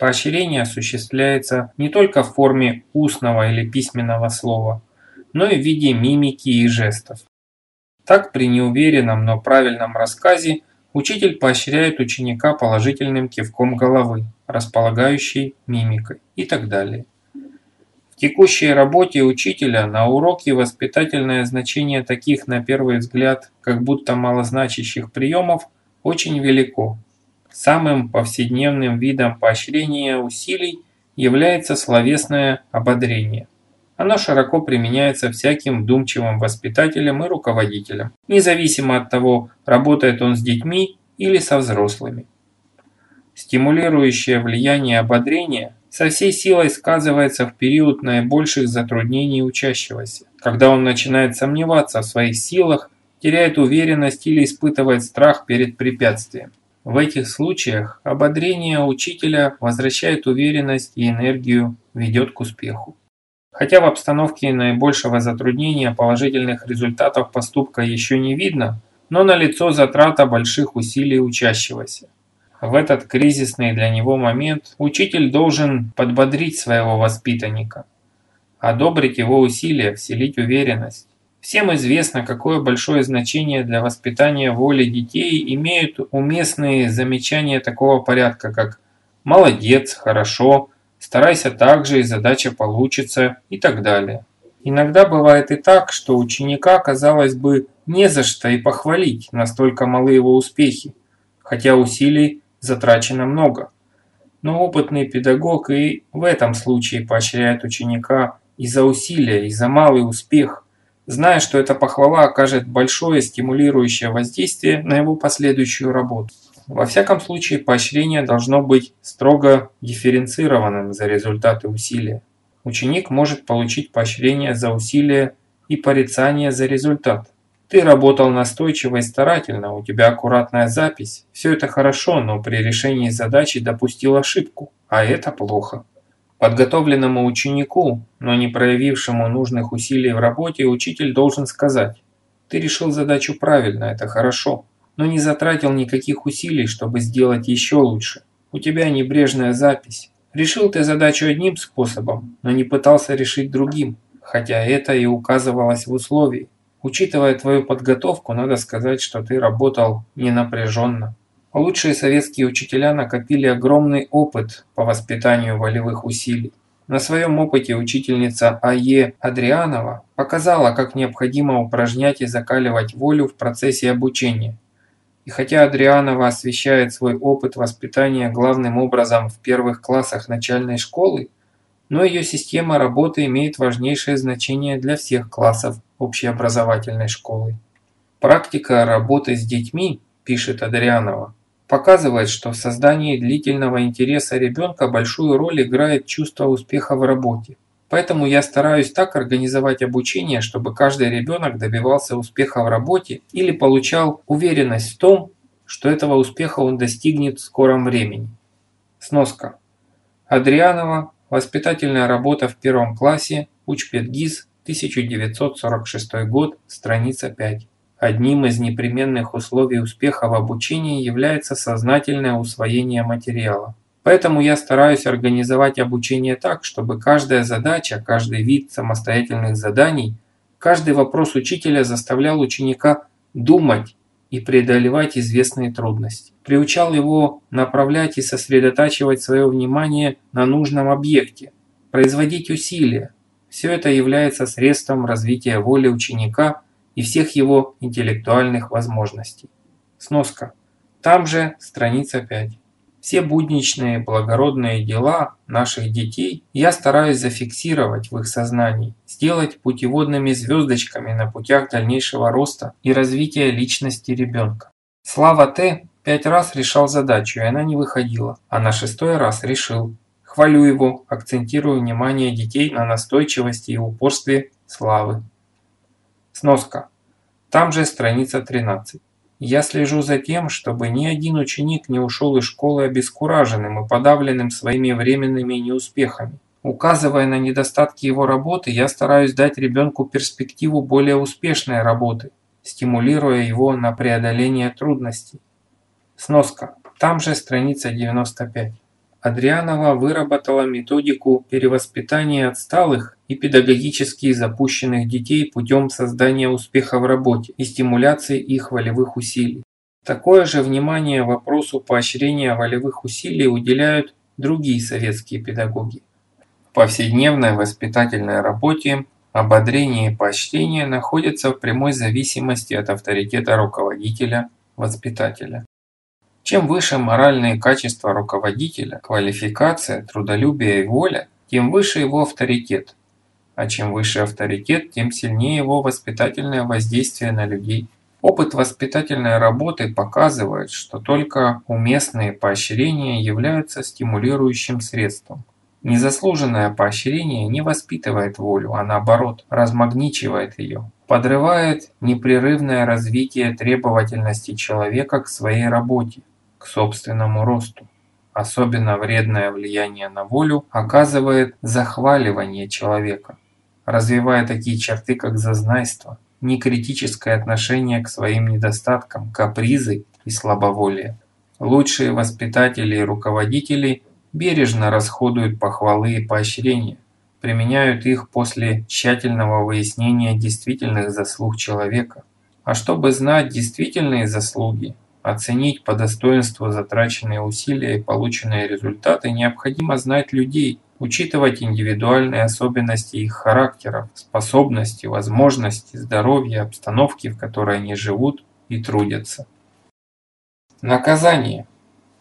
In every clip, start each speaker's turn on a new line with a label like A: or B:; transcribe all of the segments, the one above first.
A: Поощрение осуществляется не только в форме устного или письменного слова, но и в виде мимики и жестов. Так при неуверенном, но правильном рассказе учитель поощряет ученика положительным кивком головы, располагающей мимикой и так далее. В текущей работе учителя на уроке воспитательное значение таких, на первый взгляд, как будто малозначащих приемов очень велико. Самым повседневным видом поощрения усилий является словесное ободрение. Оно широко применяется всяким вдумчивым воспитателем и руководителем, независимо от того, работает он с детьми или со взрослыми. Стимулирующее влияние ободрения со всей силой сказывается в период наибольших затруднений учащегося, когда он начинает сомневаться в своих силах, теряет уверенность или испытывает страх перед препятствием. В этих случаях ободрение учителя возвращает уверенность и энергию, ведет к успеху. Хотя в обстановке наибольшего затруднения положительных результатов поступка еще не видно, но налицо затрата больших усилий учащегося. В этот кризисный для него момент учитель должен подбодрить своего воспитанника, одобрить его усилия, вселить уверенность. Всем известно, какое большое значение для воспитания воли детей имеют уместные замечания такого порядка, как «молодец», «хорошо», «старайся так же» и «задача получится» и так далее. Иногда бывает и так, что ученика, казалось бы, не за что и похвалить, настолько малы его успехи, хотя усилий затрачено много. Но опытный педагог и в этом случае поощряет ученика и за усилия, и за малый успех – зная, что эта похвала окажет большое стимулирующее воздействие на его последующую работу. Во всяком случае, поощрение должно быть строго дифференцированным за результаты усилия. Ученик может получить поощрение за усилие и порицание за результат. Ты работал настойчиво и старательно, у тебя аккуратная запись. Все это хорошо, но при решении задачи допустил ошибку, а это плохо. Подготовленному ученику, но не проявившему нужных усилий в работе, учитель должен сказать «Ты решил задачу правильно, это хорошо, но не затратил никаких усилий, чтобы сделать еще лучше. У тебя небрежная запись. Решил ты задачу одним способом, но не пытался решить другим, хотя это и указывалось в условии. Учитывая твою подготовку, надо сказать, что ты работал не напряженно. Лучшие советские учителя накопили огромный опыт по воспитанию волевых усилий. На своем опыте учительница А.Е. Адрианова показала, как необходимо упражнять и закаливать волю в процессе обучения. И хотя Адрианова освещает свой опыт воспитания главным образом в первых классах начальной школы, но ее система работы имеет важнейшее значение для всех классов общеобразовательной школы. Практика работы с детьми, пишет Адрианова, показывает, что в создании длительного интереса ребенка большую роль играет чувство успеха в работе. Поэтому я стараюсь так организовать обучение, чтобы каждый ребенок добивался успеха в работе или получал уверенность в том, что этого успеха он достигнет в скором времени. Сноска. Адрианова. Воспитательная работа в первом классе. Учпедгиз. 1946 год. Страница 5. Одним из непременных условий успеха в обучении является сознательное усвоение материала. Поэтому я стараюсь организовать обучение так, чтобы каждая задача, каждый вид самостоятельных заданий, каждый вопрос учителя заставлял ученика думать и преодолевать известные трудности. Приучал его направлять и сосредотачивать свое внимание на нужном объекте, производить усилия. Все это является средством развития воли ученика – и всех его интеллектуальных возможностей. Сноска. Там же страница 5. Все будничные благородные дела наших детей я стараюсь зафиксировать в их сознании, сделать путеводными звездочками на путях дальнейшего роста и развития личности ребенка. Слава Т. пять раз решал задачу, и она не выходила, а на шестой раз решил. Хвалю его, акцентирую внимание детей на настойчивости и упорстве Славы. Сноска. Там же страница 13. Я слежу за тем, чтобы ни один ученик не ушел из школы обескураженным и подавленным своими временными неуспехами. Указывая на недостатки его работы, я стараюсь дать ребенку перспективу более успешной работы, стимулируя его на преодоление трудностей. Сноска. Там же страница 95. Адрианова выработала методику перевоспитания отсталых и педагогически запущенных детей путем создания успеха в работе и стимуляции их волевых усилий. Такое же внимание вопросу поощрения волевых усилий уделяют другие советские педагоги. В повседневной воспитательной работе ободрение и поощрение находятся в прямой зависимости от авторитета руководителя-воспитателя. Чем выше моральные качества руководителя, квалификация, трудолюбие и воля, тем выше его авторитет. А чем выше авторитет, тем сильнее его воспитательное воздействие на людей. Опыт воспитательной работы показывает, что только уместные поощрения являются стимулирующим средством. Незаслуженное поощрение не воспитывает волю, а наоборот, размагничивает ее, подрывает непрерывное развитие требовательности человека к своей работе, к собственному росту. Особенно вредное влияние на волю оказывает захваливание человека, развивая такие черты, как зазнайство, некритическое отношение к своим недостаткам, капризы и слабоволие. Лучшие воспитатели и руководители бережно расходуют похвалы и поощрения, применяют их после тщательного выяснения действительных заслуг человека. А чтобы знать действительные заслуги, оценить по достоинству затраченные усилия и полученные результаты, необходимо знать людей, учитывать индивидуальные особенности их характеров, способности, возможности, здоровья, обстановки, в которой они живут и трудятся. Наказание.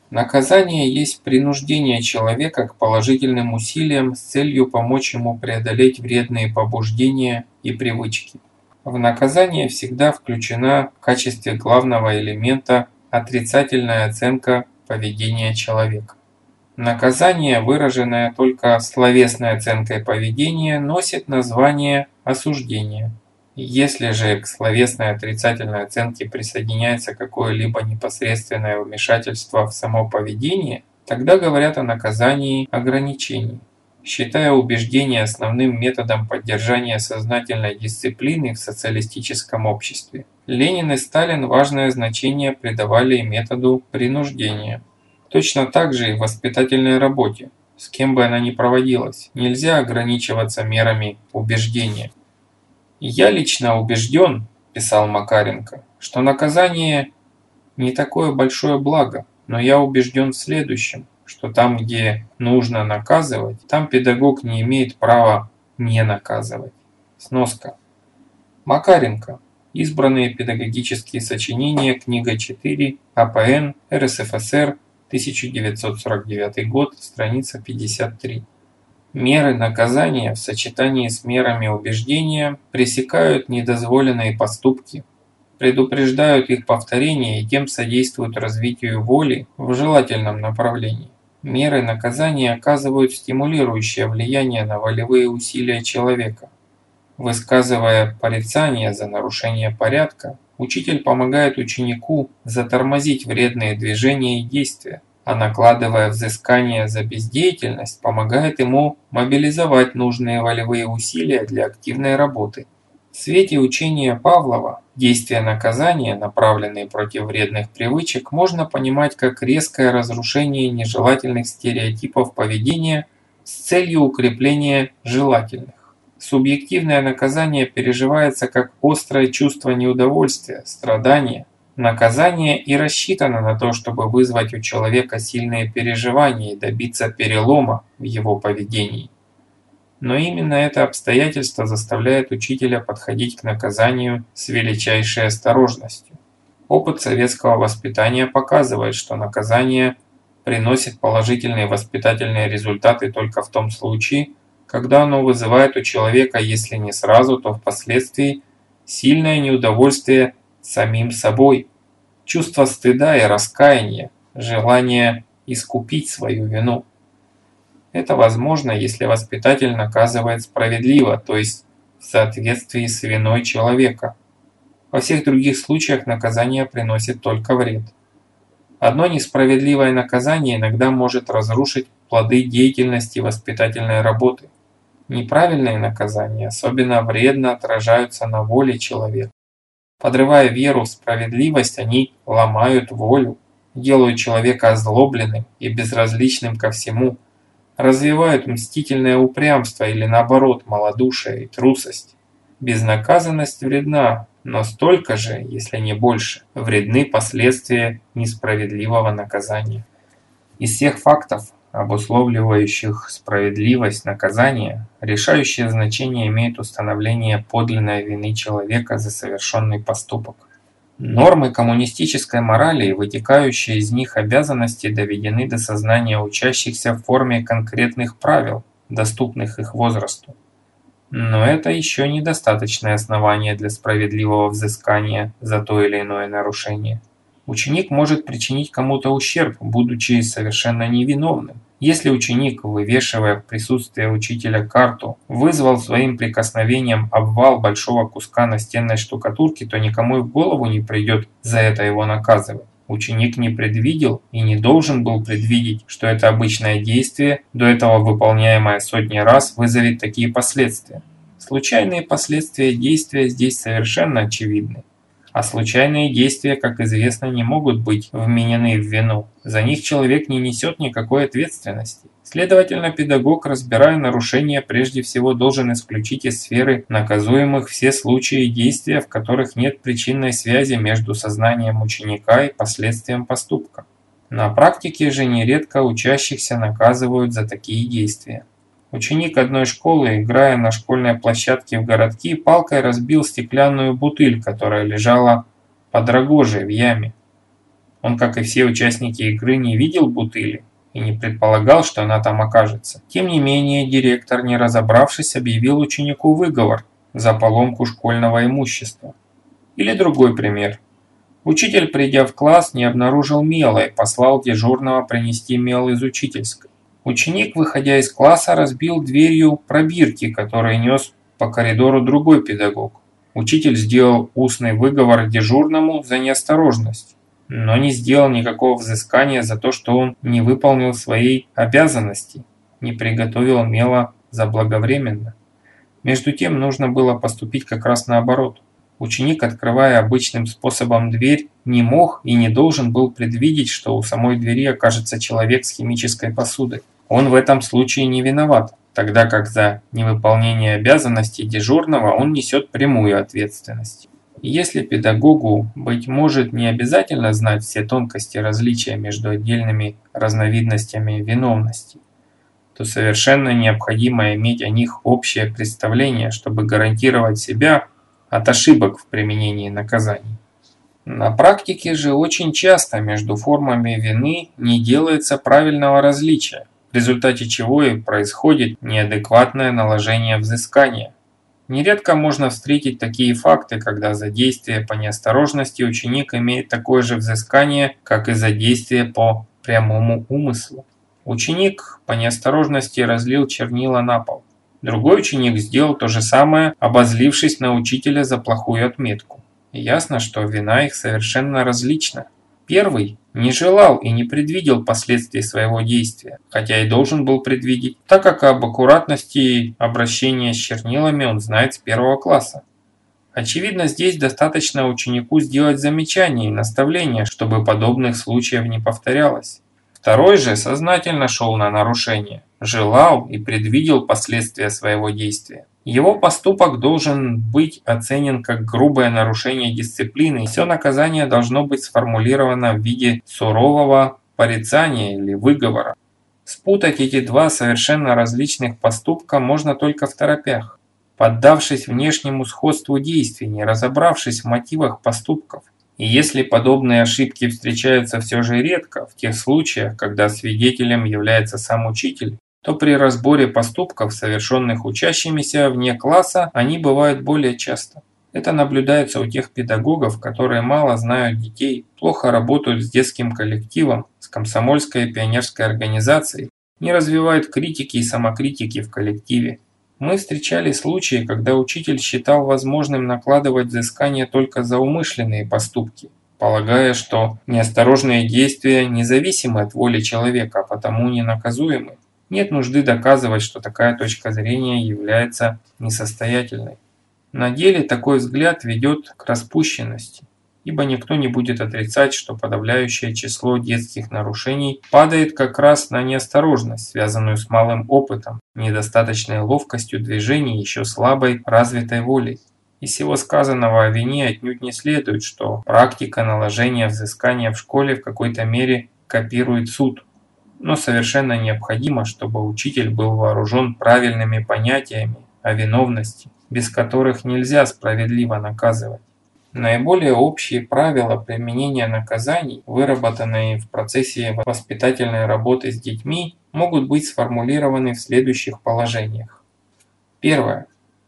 A: Наказание есть принуждение человека к положительным усилиям с целью помочь ему преодолеть вредные побуждения и привычки. В наказание всегда включена в качестве главного элемента отрицательная оценка поведения человека. Наказание, выраженное только словесной оценкой поведения, носит название осуждения. Если же к словесной отрицательной оценке присоединяется какое-либо непосредственное вмешательство в само поведение, тогда говорят о наказании ограничений. Считая убеждение основным методом поддержания сознательной дисциплины в социалистическом обществе, Ленин и Сталин важное значение придавали методу принуждения. Точно так же и в воспитательной работе, с кем бы она ни проводилась, нельзя ограничиваться мерами убеждения. «Я лично убежден, – писал Макаренко, – что наказание не такое большое благо, но я убежден в следующем, что там, где нужно наказывать, там педагог не имеет права не наказывать. Сноска. Макаренко. Избранные педагогические сочинения. Книга 4. АПН. РСФСР. 1949 год. Страница 53. Меры наказания в сочетании с мерами убеждения пресекают недозволенные поступки, предупреждают их повторение и тем содействуют развитию воли в желательном направлении. Меры наказания оказывают стимулирующее влияние на волевые усилия человека. Высказывая порицание за нарушение порядка, учитель помогает ученику затормозить вредные движения и действия, а накладывая взыскание за бездеятельность, помогает ему мобилизовать нужные волевые усилия для активной работы. В свете учения Павлова действия наказания, направленные против вредных привычек, можно понимать как резкое разрушение нежелательных стереотипов поведения с целью укрепления желательных. Субъективное наказание переживается как острое чувство неудовольствия, страдания, Наказание и рассчитано на то, чтобы вызвать у человека сильные переживания и добиться перелома в его поведении. Но именно это обстоятельство заставляет учителя подходить к наказанию с величайшей осторожностью. Опыт советского воспитания показывает, что наказание приносит положительные воспитательные результаты только в том случае, когда оно вызывает у человека, если не сразу, то впоследствии, сильное неудовольствие самим собой, чувство стыда и раскаяния, желание искупить свою вину. Это возможно, если воспитатель наказывает справедливо, то есть в соответствии с виной человека. Во всех других случаях наказание приносит только вред. Одно несправедливое наказание иногда может разрушить плоды деятельности воспитательной работы. Неправильные наказания особенно вредно отражаются на воле человека. Подрывая веру в справедливость, они ломают волю. делают человека озлобленным и безразличным ко всему, развивают мстительное упрямство или наоборот малодушие и трусость. Безнаказанность вредна, но столько же, если не больше, вредны последствия несправедливого наказания. Из всех фактов, обусловливающих справедливость наказания, решающее значение имеет установление подлинной вины человека за совершенный поступок. Нормы коммунистической морали и вытекающие из них обязанности доведены до сознания учащихся в форме конкретных правил, доступных их возрасту. Но это еще недостаточное основание для справедливого взыскания за то или иное нарушение. Ученик может причинить кому-то ущерб, будучи совершенно невиновным. Если ученик, вывешивая в присутствии учителя карту, вызвал своим прикосновением обвал большого куска настенной штукатурки, то никому и в голову не придет за это его наказывать. Ученик не предвидел и не должен был предвидеть, что это обычное действие, до этого выполняемое сотни раз, вызовет такие последствия. Случайные последствия действия здесь совершенно очевидны. А случайные действия, как известно, не могут быть вменены в вину. За них человек не несет никакой ответственности. Следовательно, педагог, разбирая нарушения, прежде всего должен исключить из сферы наказуемых все случаи действия, в которых нет причинной связи между сознанием ученика и последствием поступка. На практике же нередко учащихся наказывают за такие действия. Ученик одной школы, играя на школьной площадке в городке, палкой разбил стеклянную бутыль, которая лежала под рогожей в яме. Он, как и все участники игры, не видел бутыли и не предполагал, что она там окажется. Тем не менее, директор, не разобравшись, объявил ученику выговор за поломку школьного имущества. Или другой пример. Учитель, придя в класс, не обнаружил мела и послал дежурного принести мел из учительской. Ученик, выходя из класса, разбил дверью пробирки, которые нес по коридору другой педагог. Учитель сделал устный выговор дежурному за неосторожность, но не сделал никакого взыскания за то, что он не выполнил своей обязанности, не приготовил мела заблаговременно. Между тем нужно было поступить как раз наоборот. Ученик, открывая обычным способом дверь, не мог и не должен был предвидеть, что у самой двери окажется человек с химической посудой он в этом случае не виноват, тогда как за невыполнение обязанностей дежурного он несет прямую ответственность. Если педагогу, быть может, не обязательно знать все тонкости различия между отдельными разновидностями виновности, то совершенно необходимо иметь о них общее представление, чтобы гарантировать себя от ошибок в применении наказаний. На практике же очень часто между формами вины не делается правильного различия в результате чего и происходит неадекватное наложение взыскания. Нередко можно встретить такие факты, когда за действие по неосторожности ученик имеет такое же взыскание, как и за действие по прямому умыслу. Ученик по неосторожности разлил чернила на пол. Другой ученик сделал то же самое, обозлившись на учителя за плохую отметку. Ясно, что вина их совершенно различна. Первый не желал и не предвидел последствий своего действия, хотя и должен был предвидеть, так как об аккуратности обращения с чернилами он знает с первого класса. Очевидно, здесь достаточно ученику сделать замечание и наставление, чтобы подобных случаев не повторялось. Второй же сознательно шел на нарушение, желал и предвидел последствия своего действия. Его поступок должен быть оценен как грубое нарушение дисциплины, все наказание должно быть сформулировано в виде сурового порицания или выговора. Спутать эти два совершенно различных поступка можно только в торопях, поддавшись внешнему сходству действий, не разобравшись в мотивах поступков. И если подобные ошибки встречаются все же редко, в тех случаях, когда свидетелем является сам учитель, то при разборе поступков, совершенных учащимися вне класса, они бывают более часто. Это наблюдается у тех педагогов, которые мало знают детей, плохо работают с детским коллективом, с комсомольской и пионерской организацией, не развивают критики и самокритики в коллективе. Мы встречали случаи, когда учитель считал возможным накладывать взыскание только за умышленные поступки, полагая, что неосторожные действия независимы от воли человека, а потому не наказуемы. Нет нужды доказывать, что такая точка зрения является несостоятельной. На деле такой взгляд ведет к распущенности. ибо никто не будет отрицать, что подавляющее число детских нарушений падает как раз на неосторожность, связанную с малым опытом, недостаточной ловкостью движений, еще слабой развитой волей. Из всего сказанного о вине отнюдь не следует, что практика наложения взыскания в школе в какой-то мере копирует суд. Но совершенно необходимо, чтобы учитель был вооружен правильными понятиями о виновности, без которых нельзя справедливо наказывать. Наиболее общие правила применения наказаний, выработанные в процессе воспитательной работы с детьми, могут быть сформулированы в следующих положениях. Первое.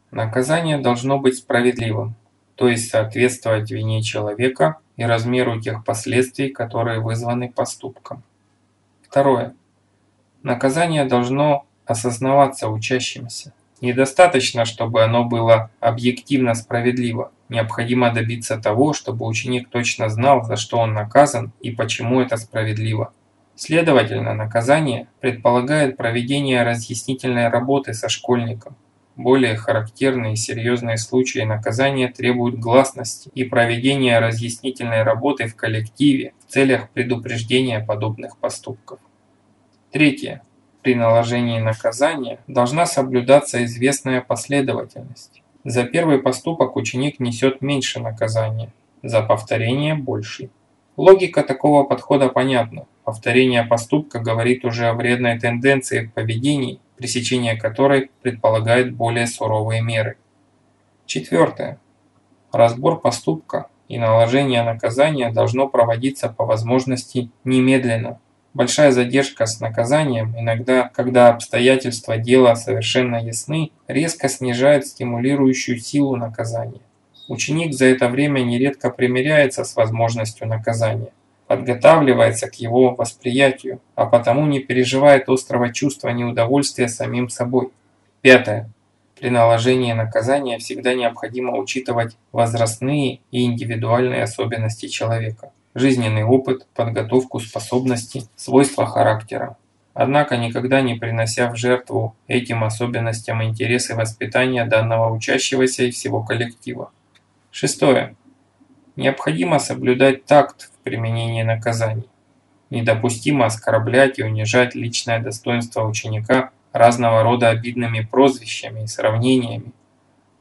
A: Наказание должно быть справедливым, то есть соответствовать вине человека и размеру тех последствий, которые вызваны поступком. Второе. Наказание должно осознаваться учащимся. Недостаточно, чтобы оно было объективно справедливо. Необходимо добиться того, чтобы ученик точно знал, за что он наказан и почему это справедливо. Следовательно, наказание предполагает проведение разъяснительной работы со школьником. Более характерные и серьезные случаи наказания требуют гласности и проведения разъяснительной работы в коллективе в целях предупреждения подобных поступков. Третье. При наложении наказания должна соблюдаться известная последовательность. За первый поступок ученик несет меньше наказания, за повторение – больший. Логика такого подхода понятна. Повторение поступка говорит уже о вредной тенденции в поведении, пресечение которой предполагает более суровые меры. Четвертое. Разбор поступка и наложение наказания должно проводиться по возможности немедленно, Большая задержка с наказанием, иногда, когда обстоятельства дела совершенно ясны, резко снижает стимулирующую силу наказания. Ученик за это время нередко примиряется с возможностью наказания, подготавливается к его восприятию, а потому не переживает острого чувства неудовольствия самим собой. Пятое. При наложении наказания всегда необходимо учитывать возрастные и индивидуальные особенности человека жизненный опыт, подготовку, способности, свойства характера. Однако никогда не принося в жертву этим особенностям интересы воспитания данного учащегося и всего коллектива. Шестое. Необходимо соблюдать такт в применении наказаний. Недопустимо оскорблять и унижать личное достоинство ученика разного рода обидными прозвищами и сравнениями,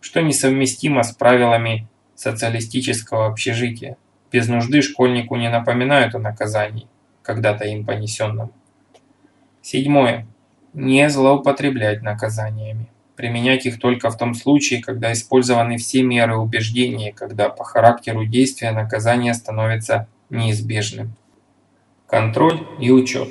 A: что несовместимо с правилами социалистического общежития. Без нужды школьнику не напоминают о наказании, когда-то им понесенном. Седьмое. Не злоупотреблять наказаниями. Применять их только в том случае, когда использованы все меры убеждения, когда по характеру действия наказание становится неизбежным. Контроль и учет.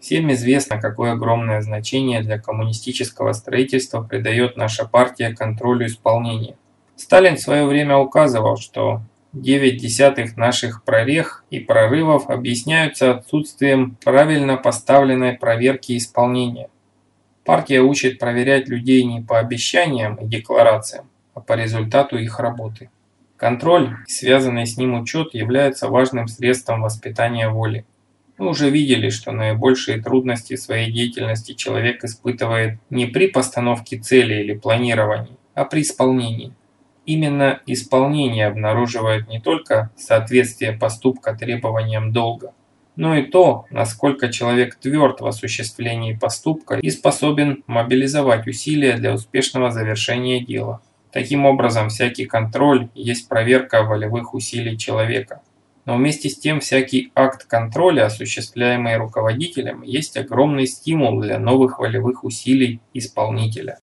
A: Всем известно, какое огромное значение для коммунистического строительства придает наша партия контролю исполнения. Сталин в свое время указывал, что Девять десятых наших прорех и прорывов объясняются отсутствием правильно поставленной проверки исполнения. Партия учит проверять людей не по обещаниям и декларациям, а по результату их работы. Контроль связанный с ним учет являются важным средством воспитания воли. Мы уже видели, что наибольшие трудности своей деятельности человек испытывает не при постановке цели или планировании, а при исполнении. Именно исполнение обнаруживает не только соответствие поступка требованиям долга, но и то, насколько человек тверд в осуществлении поступка и способен мобилизовать усилия для успешного завершения дела. Таким образом, всякий контроль есть проверка волевых усилий человека. Но вместе с тем всякий акт контроля, осуществляемый руководителем, есть огромный стимул для новых волевых усилий исполнителя.